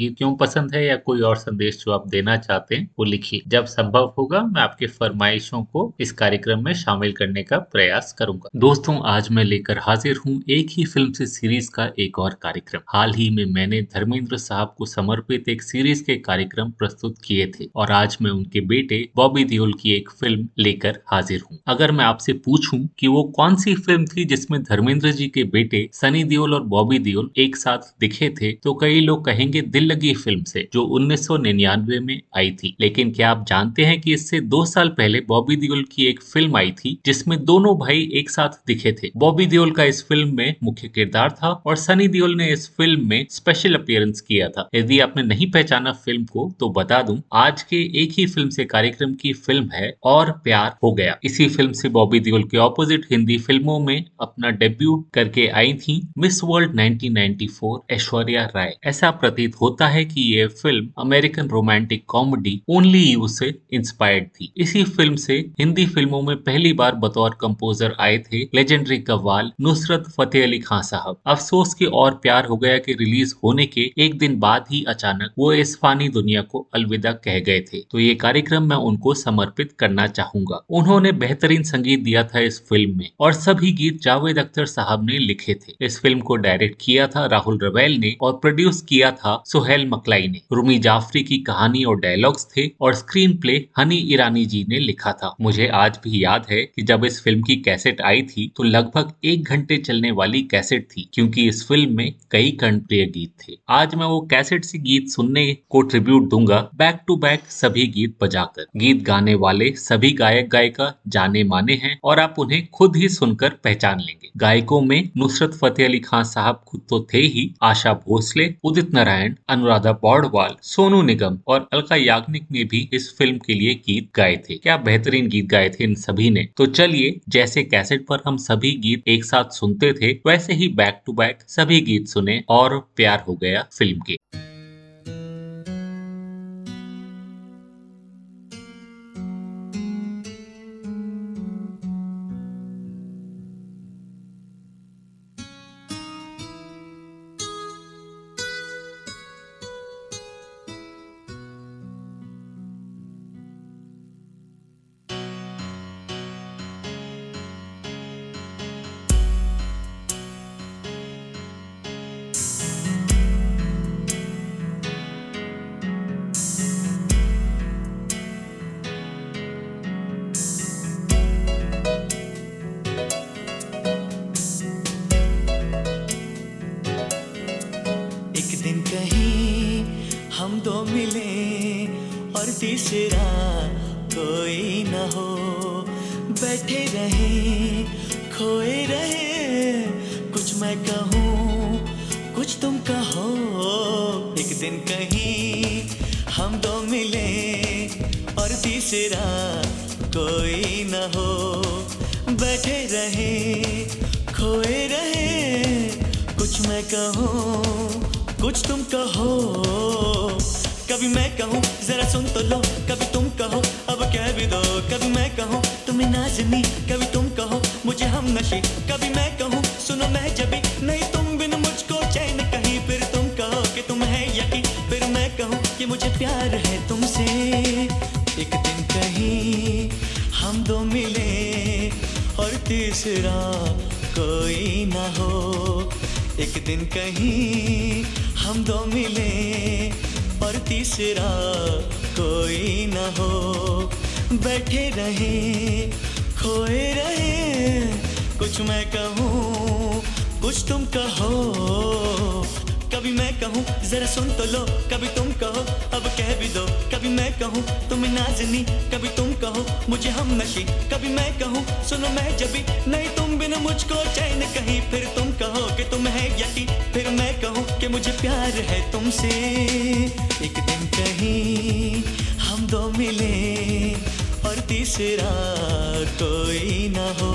गीत क्यों पसंद है या कोई और संदेश जो आप देना चाहते हैं, वो लिखिए। जब संभव होगा, मैं आपके फरमाइशों को इस कार्यक्रम में शामिल करने का प्रयास करूँगा। दोस्तों, आज मैं लेकर हाजिर हूँ एक ही फ़िल्म से सीरीज़ का एक और कार्यक्रम। हाल ही में मैंने धर्मेंद्र साहब को समर्पित एक सीरीज़ के कार्यक्रम प्रस्तुत किए थे और आज मैं उनके बेटे बॉबी दियोल की एक फ़िल्म लेकर हाजिर हूँ। अगर मैं आपसे पूछूँ कि वो कौन सी फ़िल्म थी जिसमें धर्मेंद्र जी के बेटे सनी दियोल और बॉबी दियोल एक साथ दिखे थे तो कई लोग कहेंगे, दिल लगी फ़िल्म से, जो 1999 में आई थी। लेकिन क्या आप जानते हैं कि इससे दो साल पहले बॉबी दियोल की एक फ़िल्म आई थी, जिसमें दोनों भाई एक साथ दिखे थे। बॉबी दियोल का इस फ़िल्म में मुख्य किरदार था और सनी दियोल ने इस फ़िल्म में स्पेशल अपियरेंस किया था। यदि आपने नहीं पहचाना फ़िल्म को तो बता दूँ, आज के एक ही फ़िल्म से कार्यक्रम की फ़िल्म है, और प्यार हो गया। इसी फ़िल्म से बॉबी दियोल के ऑपोजिट हिंदी फ़िल्मों में अपना डेब्यू करके आई थी मिस वर्ल्ड 1994 ऐश्वर्या राय। ऐसा प्रतीत होता है कि ये film American romantic comedy only you से इंस्पायर्ड थी। इसी फ़िल्म से हिंदी फ़िल्मों में पहली बार बतौर कंपोजर आए थे लेजेंडरी कव्वाल नुसरत फतेह अली खान साहब। अफसोस के और प्यार हो गया कि रिलीज़ होने के एक दिन बाद ही अचानक वो इस फानी दुनिया को अलविदा कह गए थे। तो ये कार्यक्रम मैं उनको समर्पित करना चाहूँगा। उन्होंने बेहतरीन संगीत दिया था इस फ़िल्म में और सभी गीत जावेद अख्तर साहब ने लिखे थे। इस फ़िल्म को डायरेक्ट किया था राहुल रवेल ने और प्रोड्यूस किया था सुहेल मकलाई ने। रूमी जाफरी की कहानी और डायलॉग्स थे और स्क्रीन प्ले हनी ईरानी जी ने लिखा था। मुझे आज भी याद है कि जब इस फ़िल्म की कैसेट आई थी तो लगभग एक घंटे चलने वाली कैसेट थी, क्योंकि इस फ़िल्म में कई कर्णप्रिय गीत थे। आज मैं वो कैसेट से गीत सुनने को ट्रिब्यूट दूँगा। बैक टू बैक सभी गीत बजाकर। गीत गाने वाले सभी गायक गायिका जाने माने हैं और आप उन्हें खुद ही सुनकर पहचान लेंगे। गायकों में नुसरत फतेह अली खान साहब खुद तो थे ही, आशा भोसले, उदित नारायण अनुराधा पौडवाल, सोनू निगम और अलका याग्निक ने भी इस फ़िल्म के लिए गीत गाए थे। क्या बेहतरीन गीत गाए थे इन सभी ने? तो चलिए, जैसे कैसेट पर हम सभी गीत एक साथ सुनते थे, वैसे ही बैक टू बैक सभी गीत सुने और प्यार हो गया फ़िल्म के। एक दिन कहीं हम दो मिले और तीसरा कोई न हो। बैठे रहे, खोए रहे, कुछ मैं कहूँ, कुछ तुम कहो। एक दिन कहीं हम दो मिले और तीसरा कोई न हो। बैठे रहे, खोए रहे, कुछ मैं कहूँ कुछ तुम कहो। कभी मैं कहूँ, जरा सुन तो लो। कभी तुम कहो, अब कह भी दो। कभी मैं कहूँ, तुम्हें नाजनी। कभी तुम कहो, मुझे हम नशे। कभी मैं कहूँ, सुनो मैं जबी। नहीं तुम बिन मुझको चैन कहीं। फिर तुम कहो कि तुम है यकीन। फिर मैं कहूँ कि मुझे प्यार है तुमसे। एक दिन कहीं हम दो मिले, और तीसरा कोई ना हो। एक दिन कहीं हम दो मिले और तीसरा कोई न हो। बैठे रहे, खोए रहे, कुछ मैं कहूँ, कुछ तुम कहो। कभी मैं कहूँ, जरा सुन तो लो, कभी तुम कहो, अब कह भी दो। कभी मैं कहूँ, तुम नाजनी, कभी तुम कहो, मुझे हम नशी कभी मैं कहूँ, सुनो मैं जबी नहीं तुम बिना मुझको चैन कहीं। फिर तुम कहो कि तुम है यकी, फिर मैं कहूँ कि मुझे प्यार है तुमसे। एक दिन कहीं हम दो मिले, और तीसरा कोई ना हो।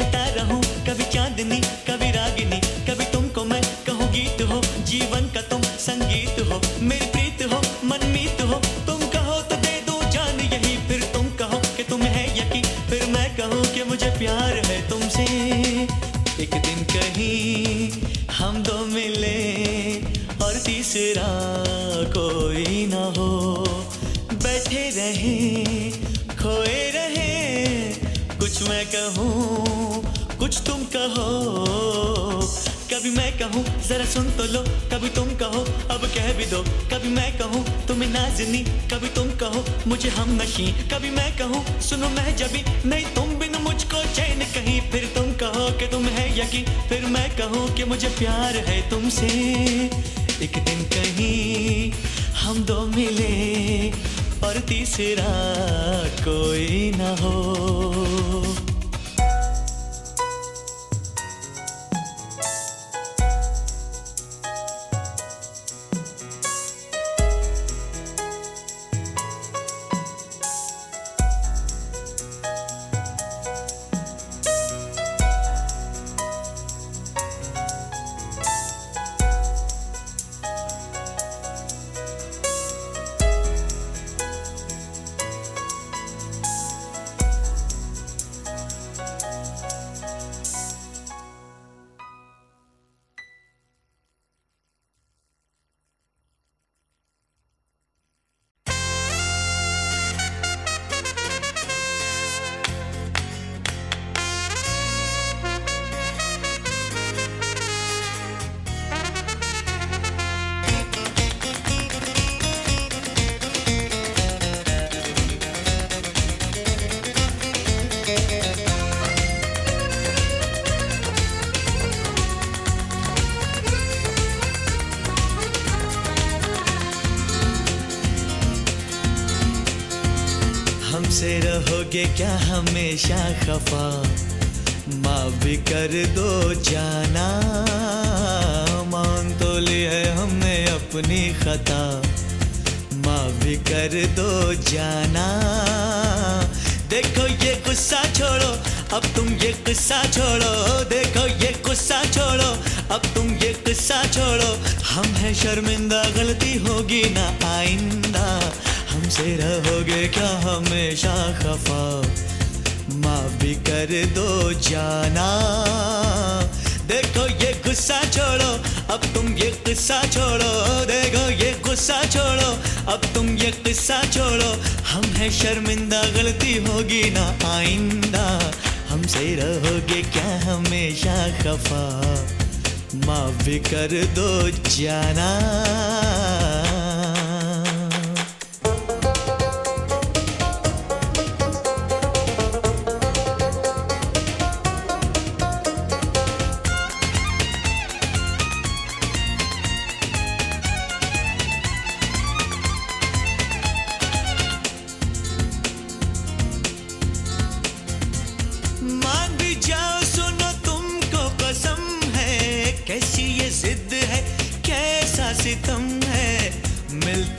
कहता रहूँ कभी चांदनी कहूँ, जरा सुन तो लो, कभी तुम कहो, अब कह भी दो। कभी मैं कहूँ, तुम्हें नाजनी, कभी तुम कहो, मुझे हम नशी। कभी मैं कहूँ, सुनो मैं जबी नहीं तुम बिन मुझको चैन कहीं। फिर तुम कहो कि तुम है यकी फिर मैं कहूँ कि मुझे प्यार है तुमसे। एक दिन कहीं हम दो मिले और तीसरा कोई ना हो। रहोगे क्या हमेशा खफा? माफ़ भी कर दो जाना। मान तो ली है हमने अपनी खता। माफ़ भी कर दो जाना। देखो ये गुस्सा छोड़ो, अब तुम ये गुस्सा छोड़ो। देखो ये गुस्सा छोड़ो, अब तुम ये गुस्सा छोड़ो। हम है शर्मिंदा, गलती होगी ना आइंदा। हमसे रहोगे क्या हमेशा खफा? माफ़ भी कर दो जाना। देखो ये गुस्सा छोड़ो, अब तुम ये किस्सा छोड़ो। देखो ये गुस्सा छोड़ो, अब तुम ये किस्सा छोड़ो। हम है शर्मिंदा, गलती होगी ना आइंदा। हमसे रहोगे क्या हमेशा खफा? माफ़ भी कर दो जाना।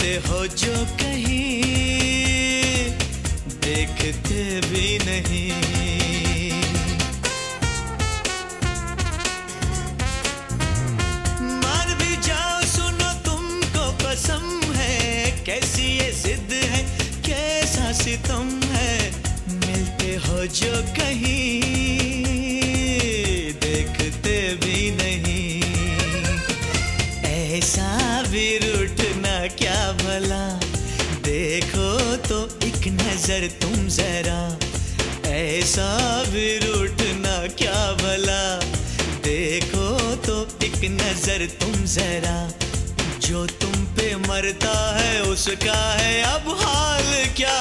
मिलते हो जो कहीं, देखते भी नहीं। मान भी जाओ, सुनो तुमको कसम है, कैसी ये जिद है, कैसा सितम है, मिलते हो जो कहीं। नज़र तुम जरा। ऐसा भी रूठना क्या भला? देखो तो एक नज़र तुम जरा। जो तुम पे मरता है उसका है अब हाल क्या?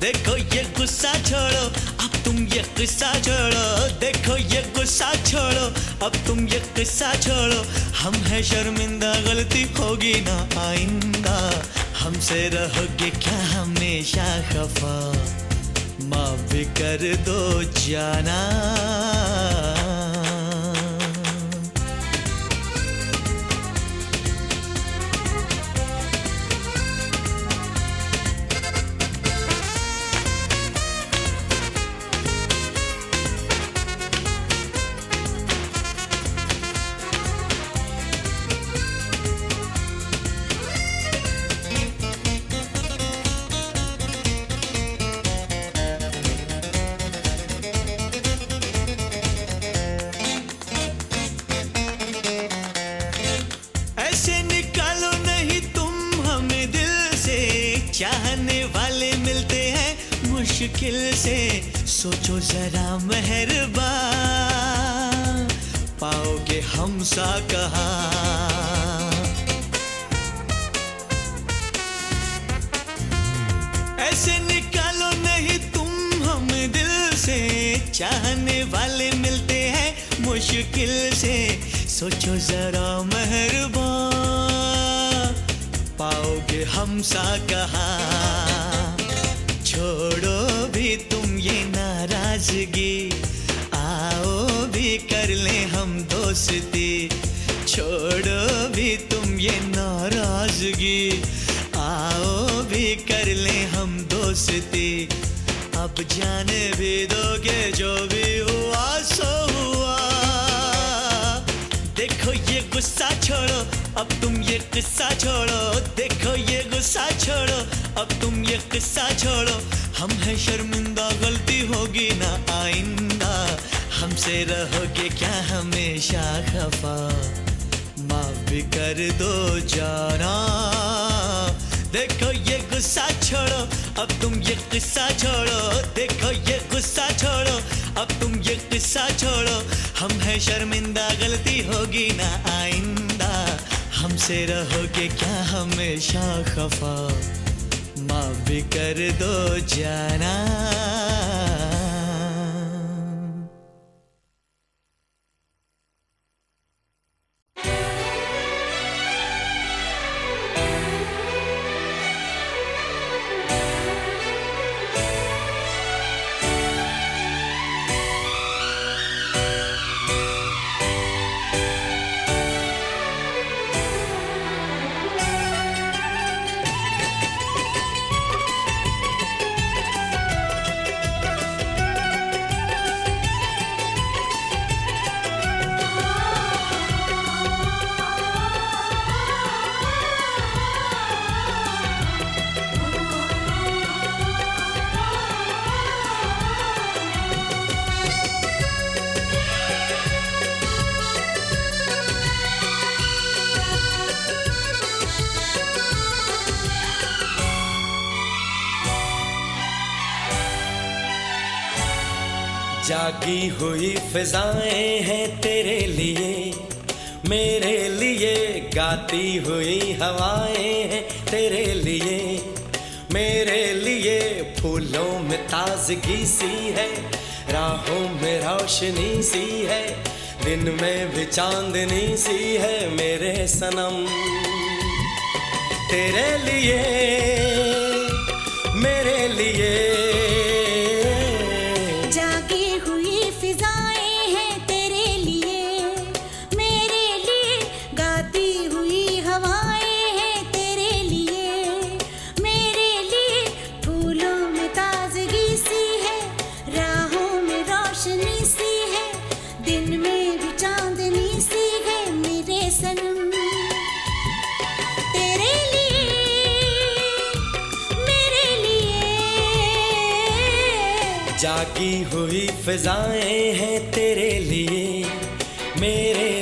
देखो ये गुस्सा छोड़ो, अब तुम ये गुस्सा छोड़ो। देखो ये गुस्सा छोड़ो, अब तुम ये गुस्सा छोड़ो। हम है शर्मिंदा, गलती होगी ना आइंदा। हमसे रहोगे क्या हमेशा खफा? माफ़ कर दो जाना। मुश्किल से सोचो जरा मेहरबा पाओगे हम सा कहा। ऐसे निकालो नहीं तुम हम दिल से। चाहने वाले मिलते हैं मुश्किल से। सोचो जरा मेहरबा पाओगे हम सा कहा। छोड़ो ये नाराज़गी। आओ भी कर ले हम दोस्ती। छोड़ो भी तुम ये नाराज़गी। आओ भी कर ले हम दोस्ती। अब जाने भी दोगे जो भी हुआ, सो हुआ। देखो ये गुस्सा छोड़ो, अब तुम ये किस्सा छोड़ो। देखो ये गुस्सा छोड़ो, अब तुम ये किस्सा छोड़ो। हम है शर्मिंदा, गलती होगी ना आइंदा। हमसे रहोगे क्या हमेशा खफा? माफ़ भी कर दो जाना। देखो ये गुस्सा छोड़ो, अब तुम ये किस्सा छोड़ो। देखो ये गुस्सा छोड़ो, अब तुम ये किस्सा छोड़ो। हम है शर्मिंदा, गलती होगी ना आइंदा। हमसे रहोगे क्या हमेशा खफा? भी कर दो जाना। जागी हुई फिजाएँ हैं तेरे लिए। मेरे लिए गाती हुई हवाएँ हैं तेरे लिए। मेरे लिए फूलों में ताजगी सी है, राहों में रोशनी सी है, दिन में भी चांदनी सी है मेरे सनम। तेरे लिए, मेरे लिए। हुई फिजाएँ हैं तेरे लिए मेरे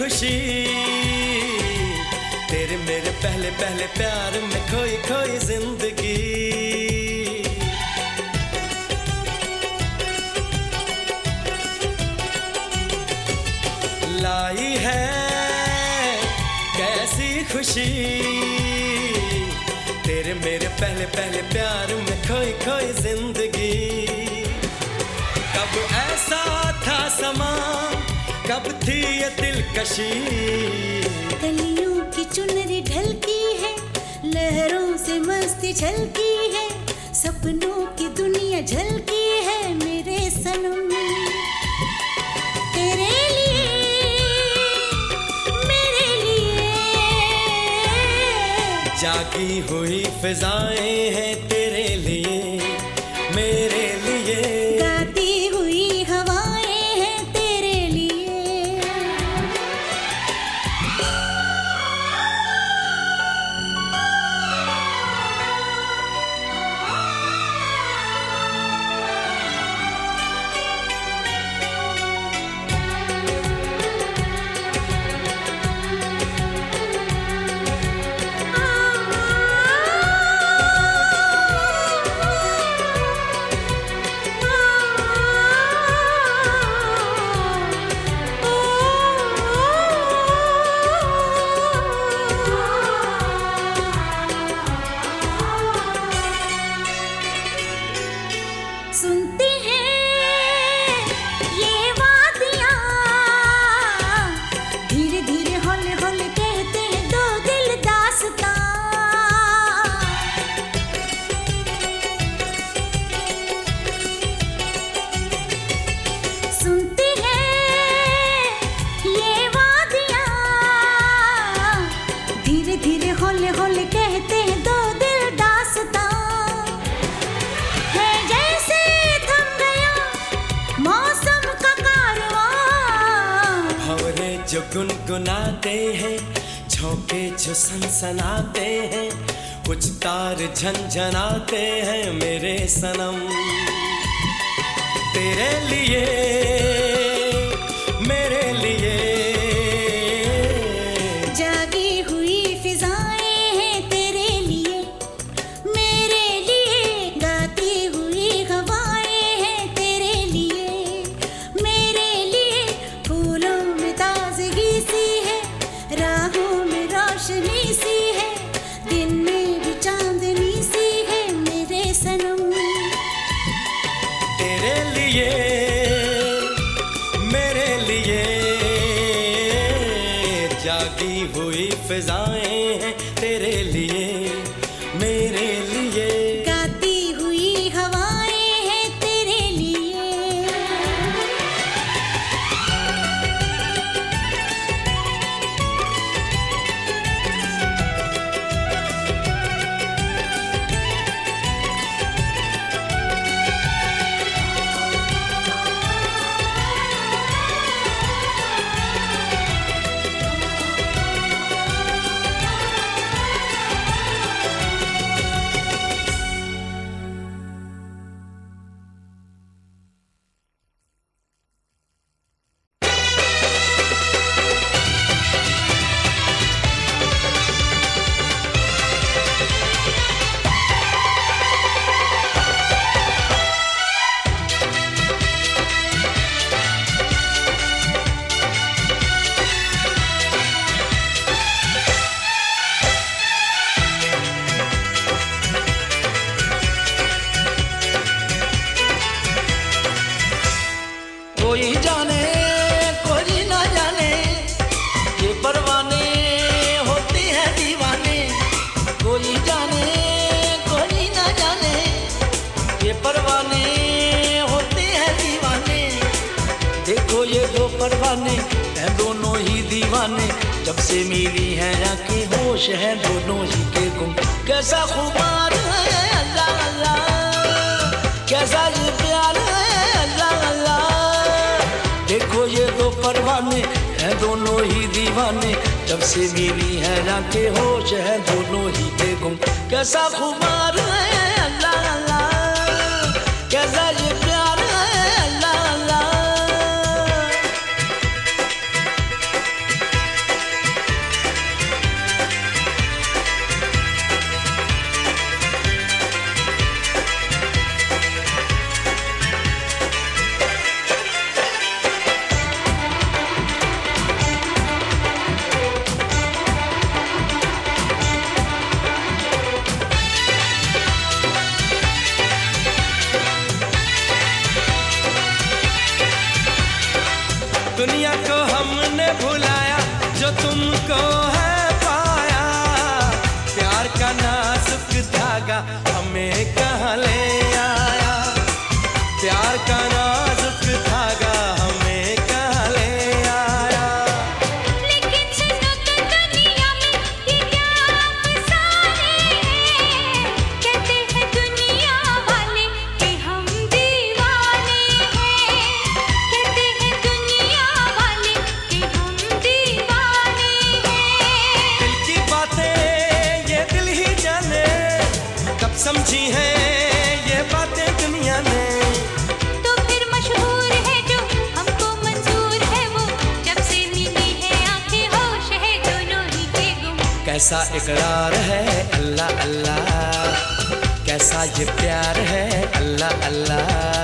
खुशी। तेरे मेरे पहले पहले प्यार में खोई खोई ज़िंदगी। लाई है कैसी खुशी। तेरे मेरे पहले पहले प्यार थी ये दिलकशी। कलियों की चुनरी ढलकी है लहरों से मस्ती झलकी है सपनों की दुनिया झलकी है मेरे सनम तेरे लिए मेरे लिए। जागी हुई फिजाएँ हैं तेरे लिए मेरे सनसनाते हैं कुछ तार झंझनाते हैं मेरे सनम। तेरे लिए बहाने जब से मिली है ना के होश है दोनों ही बेगुम। कैसा खुमार है अल्लाह अल्लाह। कैसा कैसा इकरार है अल्लाह अल्लाह। कैसा ये प्यार है अल्लाह अल्लाह।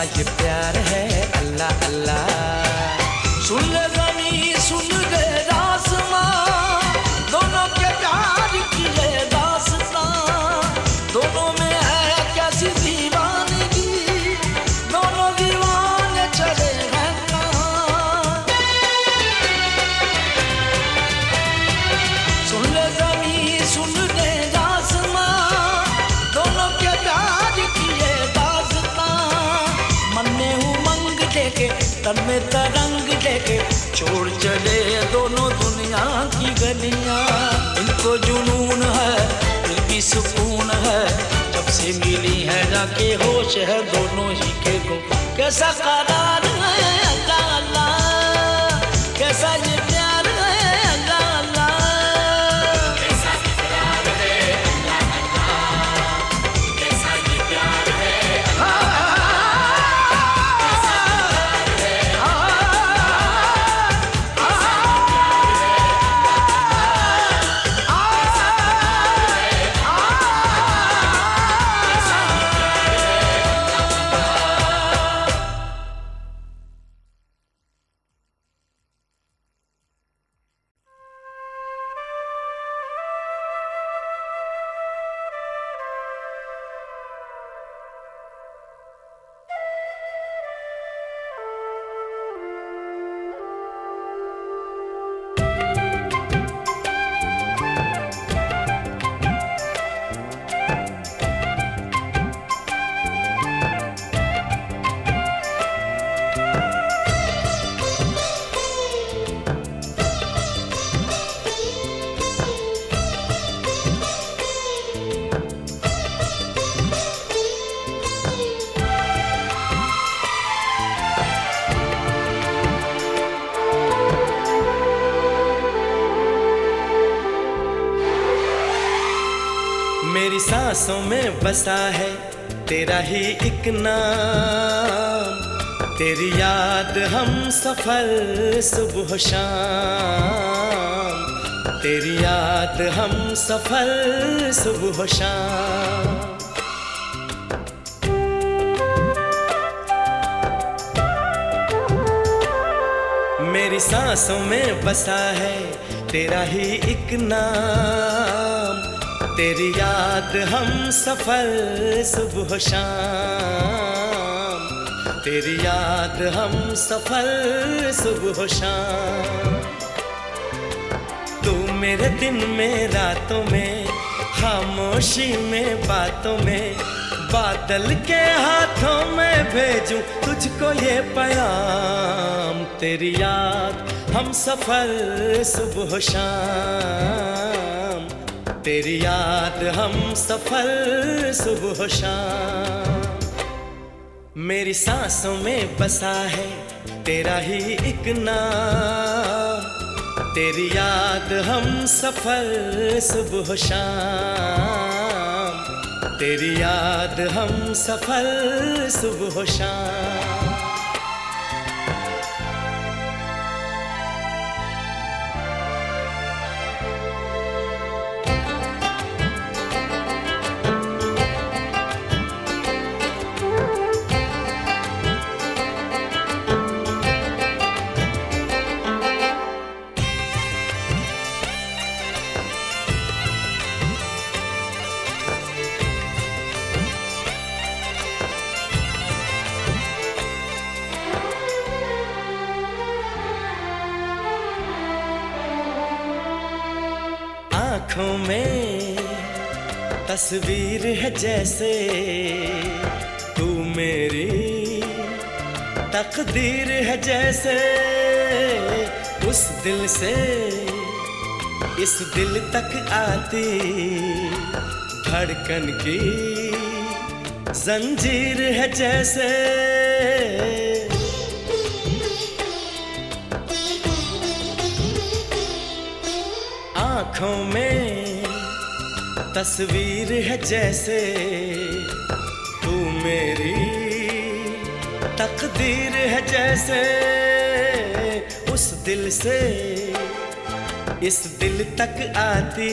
Hiệp के होश है दोनों ही के को कैसा करार है अल्लाह कैसा सांसों में बसा है तेरा ही एक नाम। तेरी याद हम सफल सुबह शाम। तेरी याद हम सफल सुबह शाम। मेरी सांसों में बसा है तेरा ही एक नाम। तेरी याद हम सफल सुबह शाम। तेरी याद हम सफल सुबह शाम। तू मेरे दिन में, रातों में, खामोशी में, बातों में, बादल के हाथों में भेजूं तुझको ये पैगाम। तेरी याद हम सफल सुबह शाम। तेरी याद हम सफल सुबह शाम। मेरी सांसों में बसा है तेरा ही एक नाम। तेरी याद हम सफल सुबह शाम। तेरी याद हम सफल सुबह शाम। आँखों में तस्वीर है जैसे, तू मेरी तकदीर है जैसे। उस दिल से इस दिल तक आती धड़कन की जंजीर है जैसे। आँखों में तस्वीर है जैसे तू मेरी तकदीर है जैसे उस दिल से इस दिल तक आती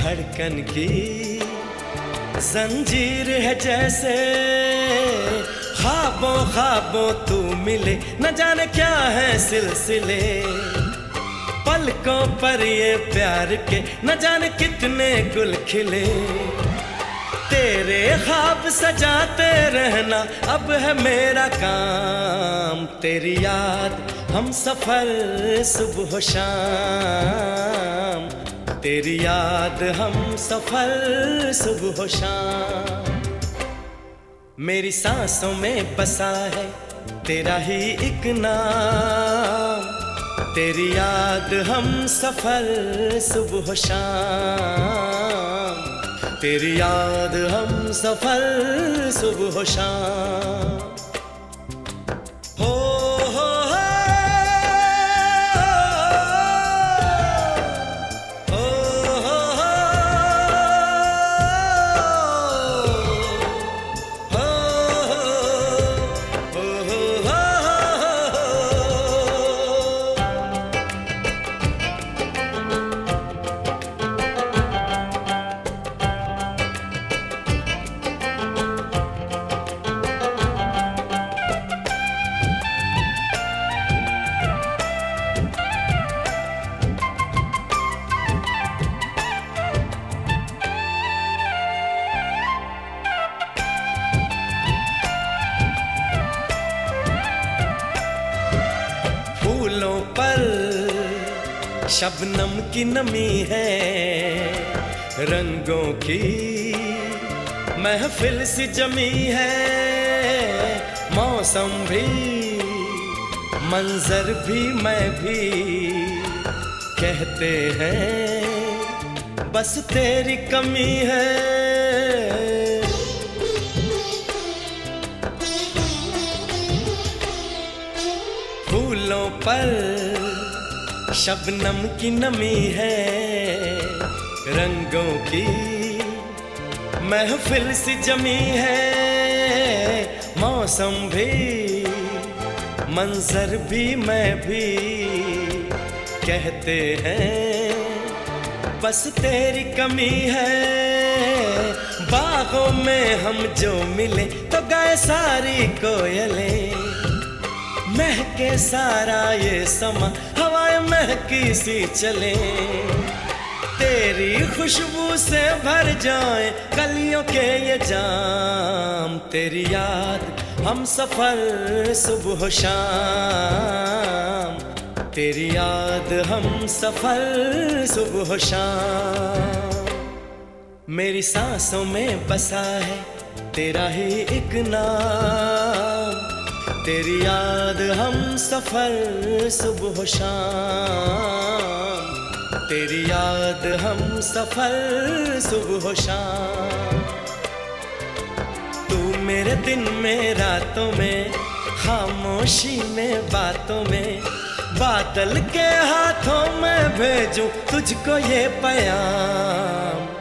धड़कन की जंजीर है जैसे खाबों ख्वाबों तू मिले न जाने क्या है सिलसिले। पलकों पर ये प्यार के न जाने कितने गुल खिले। तेरे ख्वाब सजाते रहना अब है मेरा काम। तेरी याद हम सफ़र सुबह शाम। तेरी याद हम सफ़र सुबह शाम। मेरी सांसों में बसा है तेरा ही एक नाम। तेरी याद हम सफ़र सुबह शाम। तेरी याद हम सफ़र सुबह शाम। शबनम की नमी है, रंगों की महफिल सी जमी है। मौसम भी, मंजर भी मैं भी कहते हैं, बस तेरी कमी है। शबनम की नमी है रंगों की महफिल सी जमी है। मौसम भी, मंजर भी, मैं भी कहते हैं, बस तेरी कमी है। बागों में हम जो मिले तो गए सारी कोयलें, महके सारा ये समा महकी सी चले। तेरी खुशबू से भर जाए कलियों के ये जाम। तेरी याद हम सफ़र सुबह शाम। तेरी याद हम सफ़र सुबह शाम। मेरी सांसों में बसा है तेरा ही एक नाम। तेरी याद हम सफ़र, सुबह शाम। तेरी याद हम सफ़र, सुबह शाम। तू मेरे दिन में, रातों में, खामोशी में, बातों में, बादल के हाथों में भेजूं तुझको ये प्याम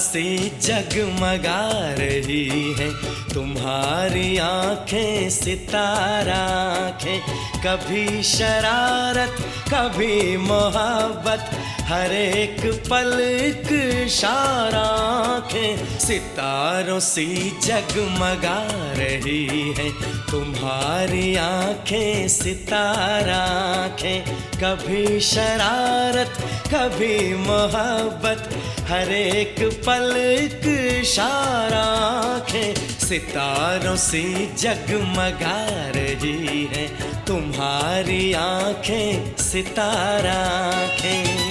से जगमगा रही है। तुम्हारी आँखें सितारा आँखें, कभी शरारत, कभी मोहब्बत, हर एक पल एक शारा आँखें सितारों सी जगमगा रही है। तुम्हारी आँखें सितारा आँखें, कभी शरारत, कभी मोहब्बत हर एक पलक इशारा आँखें सितारों से जगमगा रही है। तुम्हारी आँखें सितारा आँखें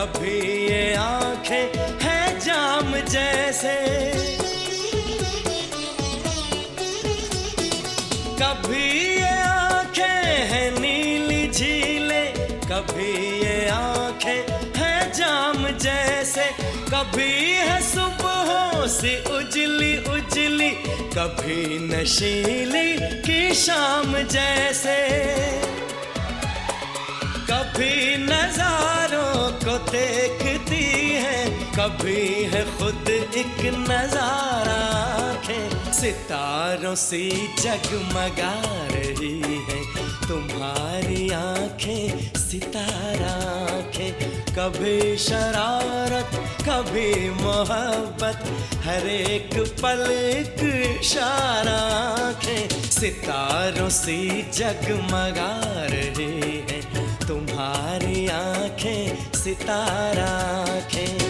कभी ये आँखें हैं जाम जैसे। कभी ये आँखें हैं नीली झीले। कभी ये आँखें हैं जाम जैसे। कभी है सुबहों से उजली उजली। कभी नशीली की शाम जैसे। कभी नजारों को देखती है, कभी है खुद एक नज़ारा आँखें, सितारों से जगमगा रही है। तुम्हारी आँखें सितारा आँखें, कभी शरारत, कभी मोहब्बत, हर एक पल एक इशारा आँखें, सितारों से जगमगा रही है तुम्हारी आँखें सितारा आँखें।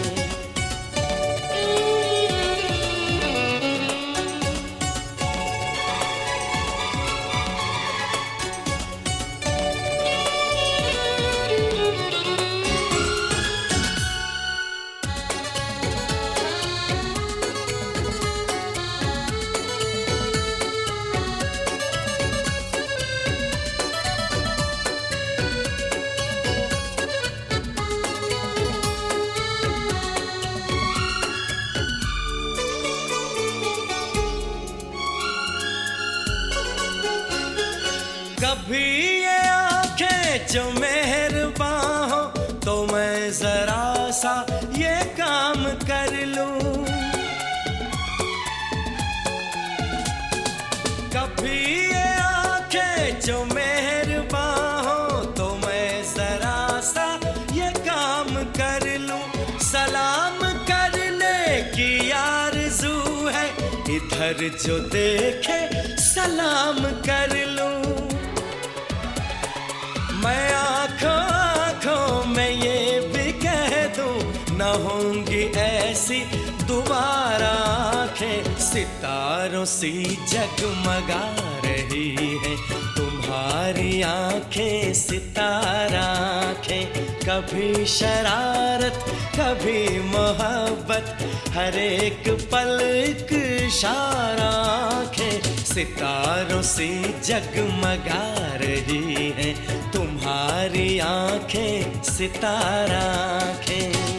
इधर जो देखे, सलाम कर लूँ। मैं आँखों आँखों में ये भी कह दूँ, न होंगी ऐसी दोबारा आँखें। सितारों सी जगमगा रही है, तुम्हारी आँखें सितारा आँखें। कभी शरारत, कभी मोहब्बत हर एक पल एक इशारा आँखें, सितारों से जगमगा रही है। तुम्हारी आँखें, सितारा आँखें।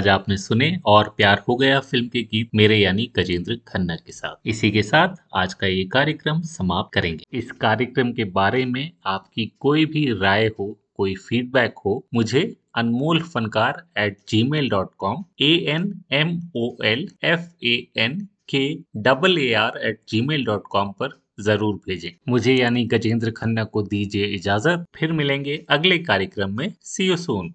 आज आपने सुने और प्यार हो गया फ़िल्म के गीत मेरे यानी गजेंद्र खन्ना के साथ। इसी के साथ आज का ये कार्यक्रम समाप्त करेंगे। इस कार्यक्रम के बारे में आपकी कोई भी राय हो, कोई फीडबैक हो, मुझे Anmol Fankaar at Gmail dot com A N M O L F A N K double A R at Gmail dot com पर ज़रूर भेजें। मुझे यानी गजेंद्र खन्ना को दीजिए इजाज़त। फिर मिलेंगे अगले कार्यक्रम में। सी यू सून